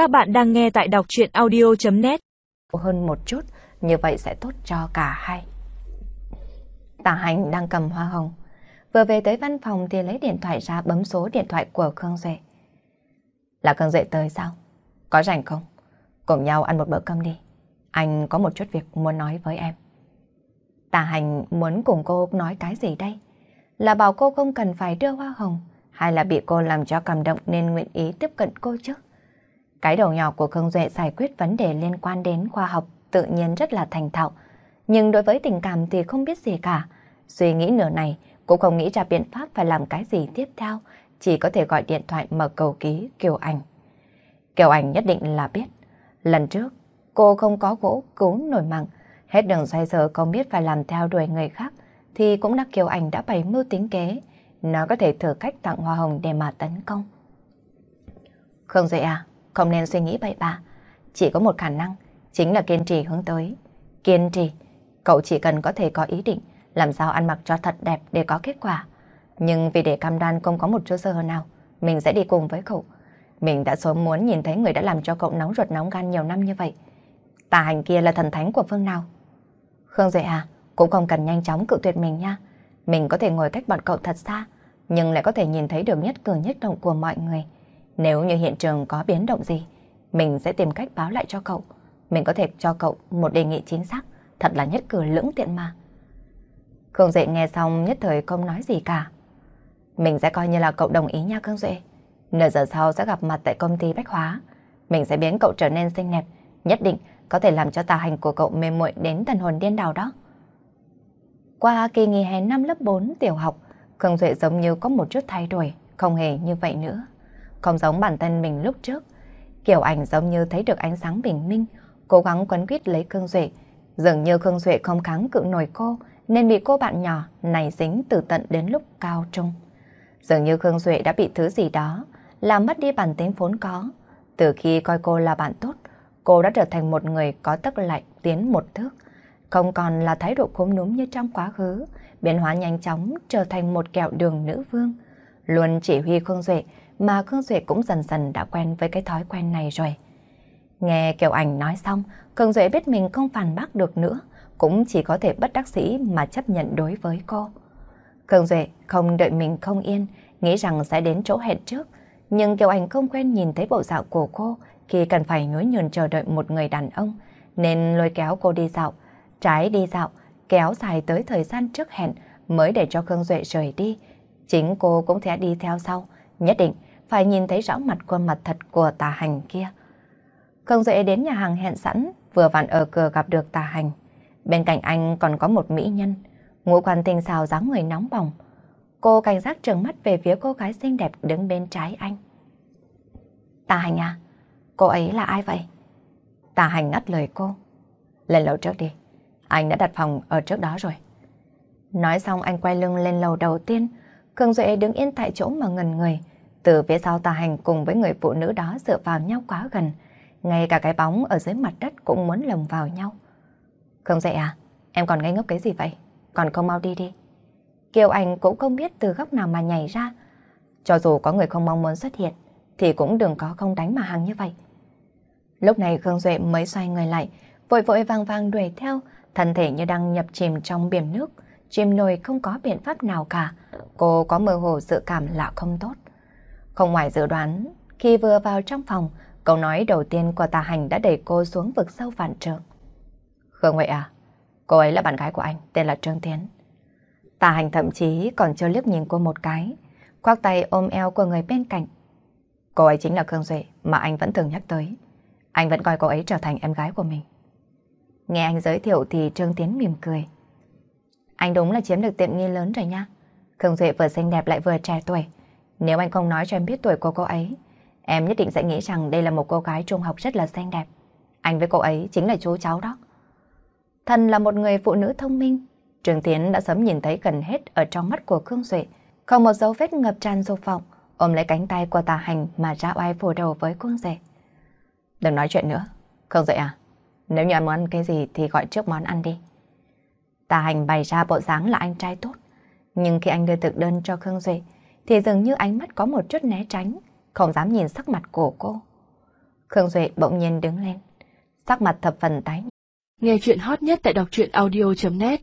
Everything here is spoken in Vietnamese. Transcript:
Các bạn đang nghe tại đọc chuyện audio.net Hơn một chút, như vậy sẽ tốt cho cả hai. Tả hành đang cầm hoa hồng. Vừa về tới văn phòng thì lấy điện thoại ra bấm số điện thoại của Khương Duệ. Là Khương Duệ tới sao? Có rảnh không? Cùng nhau ăn một bữa cơm đi. Anh có một chút việc muốn nói với em. Tả hành muốn cùng cô nói cái gì đây? Là bảo cô không cần phải đưa hoa hồng hay là bị cô làm cho cảm động nên nguyện ý tiếp cận cô chứ? Cái đầu nhỏ của Khương Duệ giải quyết vấn đề liên quan đến khoa học tự nhiên rất là thành thạo. Nhưng đối với tình cảm thì không biết gì cả. Suy nghĩ nửa này, cô không nghĩ ra biện pháp phải làm cái gì tiếp theo. Chỉ có thể gọi điện thoại mở cầu ký Kiều Anh. Kiều Anh nhất định là biết. Lần trước, cô không có gỗ cứu nổi mạng. Hết đường xoay sở không biết phải làm theo đuổi người khác. Thì cũng đã Kiều Anh đã bày mưu tính kế. Nó có thể thử cách tặng hoa hồng để mà tấn công. Không dễ à? Không nên suy nghĩ bậy bạ. Chỉ có một khả năng, chính là kiên trì hướng tới. Kiên trì, cậu chỉ cần có thể có ý định làm sao ăn mặc cho thật đẹp để có kết quả. Nhưng vì để cam đoan không có một chút sơ hở nào, mình sẽ đi cùng với cậu. Mình đã sớm muốn nhìn thấy người đã làm cho cậu nóng ruột nóng gan nhiều năm như vậy. Tà hành kia là thần thánh của phương nào? Khương Duệ à, cũng không cần nhanh chóng cự tuyệt mình nha. Mình có thể ngồi cách bọn cậu thật xa, nhưng lại có thể nhìn thấy được nhất cử nhất động của mọi người. Nếu như hiện trường có biến động gì, mình sẽ tìm cách báo lại cho cậu. Mình có thể cho cậu một đề nghị chính xác, thật là nhất cử lưỡng tiện mà. Khương Duệ nghe xong nhất thời không nói gì cả. Mình sẽ coi như là cậu đồng ý nha Khương Duệ. Nửa giờ sau sẽ gặp mặt tại công ty Bách Hóa. Mình sẽ biến cậu trở nên xinh đẹp, nhất định có thể làm cho tà hành của cậu mê muội đến thần hồn điên đảo đó. Qua kỳ nghỉ hè năm lớp 4 tiểu học, Khương Duệ giống như có một chút thay đổi, không hề như vậy nữa không giống bản thân mình lúc trước. Kiểu ảnh giống như thấy được ánh sáng bình minh, cố gắng quấn quýt lấy Khương Duệ. Dường như Khương Duệ không kháng cự nổi cô, nên bị cô bạn nhỏ này dính từ tận đến lúc cao trung. Dường như Khương Duệ đã bị thứ gì đó, làm mất đi bản tính vốn có. Từ khi coi cô là bạn tốt, cô đã trở thành một người có tức lạnh tiến một thước. Không còn là thái độ khốm núm như trong quá khứ, biến hóa nhanh chóng trở thành một kẹo đường nữ vương. Luôn chỉ huy Khương Duệ mà Khương Duệ cũng dần dần đã quen với cái thói quen này rồi. Nghe Kiều Ảnh nói xong, Khương Duệ biết mình không phản bác được nữa, cũng chỉ có thể bất đắc sĩ mà chấp nhận đối với cô. Khương Duệ không đợi mình không yên, nghĩ rằng sẽ đến chỗ hẹn trước, nhưng Kiều Ảnh không quen nhìn thấy bộ dạo của cô khi cần phải nhối nhường chờ đợi một người đàn ông, nên lôi kéo cô đi dạo, trái đi dạo, kéo dài tới thời gian trước hẹn mới để cho Khương Duệ rời đi. Chính cô cũng sẽ đi theo sau, nhất định phải nhìn thấy rõ mặt khuôn mặt thật của tà hành kia. cường Duệ đến nhà hàng hẹn sẵn, vừa vặn ở cửa gặp được tà hành. Bên cạnh anh còn có một mỹ nhân, ngũ quan tinh xào dáng người nóng bỏng. Cô cảnh giác trừng mắt về phía cô gái xinh đẹp đứng bên trái anh. Tà hành à? Cô ấy là ai vậy? Tà hành ngắt lời cô. Lên lầu trước đi, anh đã đặt phòng ở trước đó rồi. Nói xong anh quay lưng lên lầu đầu tiên, cường Duệ đứng yên tại chỗ mà ngần người, từ phía sau tà hành cùng với người phụ nữ đó dựa vào nhau quá gần, ngay cả cái bóng ở dưới mặt đất cũng muốn lồng vào nhau. Không dậy à? Em còn ngây ngốc cái gì vậy? Còn không mau đi đi. Kiều Anh cũng không biết từ góc nào mà nhảy ra. Cho dù có người không mong muốn xuất hiện, thì cũng đừng có không đánh mà hàng như vậy. Lúc này Khương Duệ mới xoay người lại, vội vội vàng vàng đuổi theo, thân thể như đang nhập chìm trong biển nước, chìm nổi không có biện pháp nào cả. Cô có mơ hồ dự cảm là không tốt. Không ngoài dự đoán, khi vừa vào trong phòng, câu nói đầu tiên của tà hành đã đẩy cô xuống vực sâu vạn trượng. Khương Huệ à, cô ấy là bạn gái của anh, tên là Trương Tiến. Tà hành thậm chí còn chưa liếc nhìn cô một cái, khoác tay ôm eo của người bên cạnh. Cô ấy chính là Khương Duệ mà anh vẫn thường nhắc tới. Anh vẫn coi cô ấy trở thành em gái của mình. Nghe anh giới thiệu thì Trương Tiến mỉm cười. Anh đúng là chiếm được tiện nghi lớn rồi nha. Khương Duệ vừa xinh đẹp lại vừa trẻ tuổi. Nếu anh không nói cho em biết tuổi của cô ấy, em nhất định sẽ nghĩ rằng đây là một cô gái trung học rất là xinh đẹp. Anh với cô ấy chính là chú cháu đó. Thần là một người phụ nữ thông minh. Trường Tiến đã sớm nhìn thấy gần hết ở trong mắt của Khương Duệ. Không một dấu vết ngập tràn dục vọng, ôm lấy cánh tay của tà hành mà ra oai phủ đầu với Khương Duệ. Đừng nói chuyện nữa. Khương Duệ à, nếu như em muốn ăn cái gì thì gọi trước món ăn đi. Tà hành bày ra bộ dáng là anh trai tốt. Nhưng khi anh đưa thực đơn cho Khương Duệ, thì dường như ánh mắt có một chút né tránh, không dám nhìn sắc mặt của cô. Khương Duệ bỗng nhiên đứng lên, sắc mặt thập phần tái. Nghe chuyện hot nhất tại đọc truyện audio.net